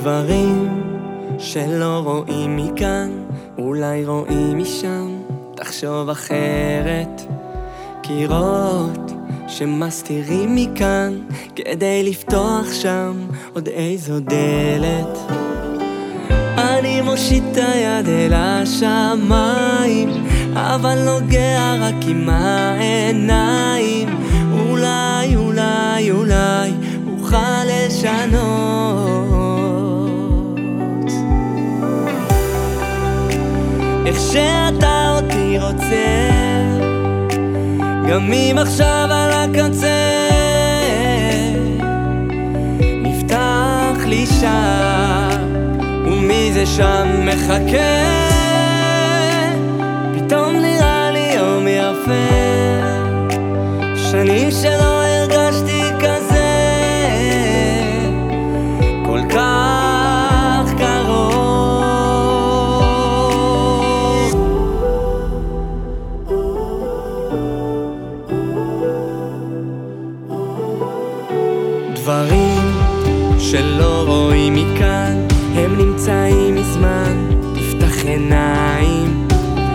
דברים שלא רואים מכאן, אולי רואים משם, תחשוב אחרת. קירות שמסתירים מכאן, כדי לפתוח שם עוד איזו דלת. אני מושיט את היד אל השמיים, אבל נוגע רק עם העיניים. איך שאתה אותי רוצה, גם אם עכשיו על הקצה, נפתח לי שם, ומי זה שם מחכה? פתאום נראה לי יום יפה, שנים שלא דברים שלא רואים מכאן, הם נמצאים מזמן, תפתח עיניים.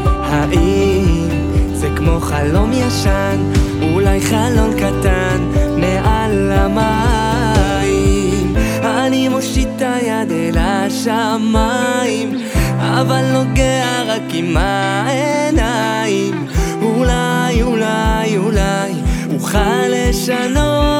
האם זה כמו חלום ישן, אולי חלון קטן מעל המים? אני מושיט היד אל השמיים, אבל נוגע רק עם העיניים. אולי, אולי, אולי אוכל לשנות.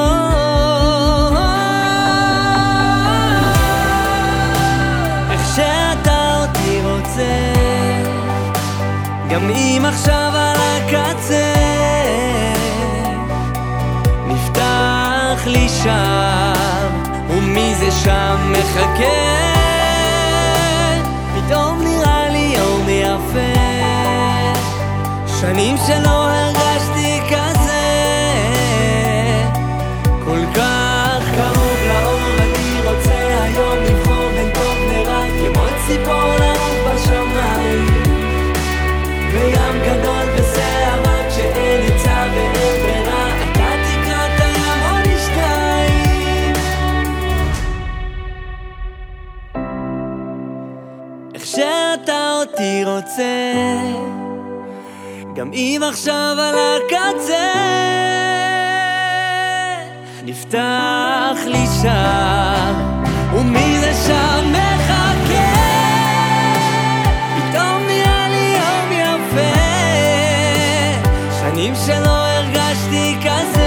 גם עכשיו על הקצה. נפתח לי שם ומי זה שם מחכה? פתאום נראה לי יום יפה. שנים שלא שאתה אותי רוצה. גם אם עכשיו על הקצה נפתח לי שם ומי זה שם מחכה? פתאום נראה לי יום יפה. שנים שלא הרגשתי כזה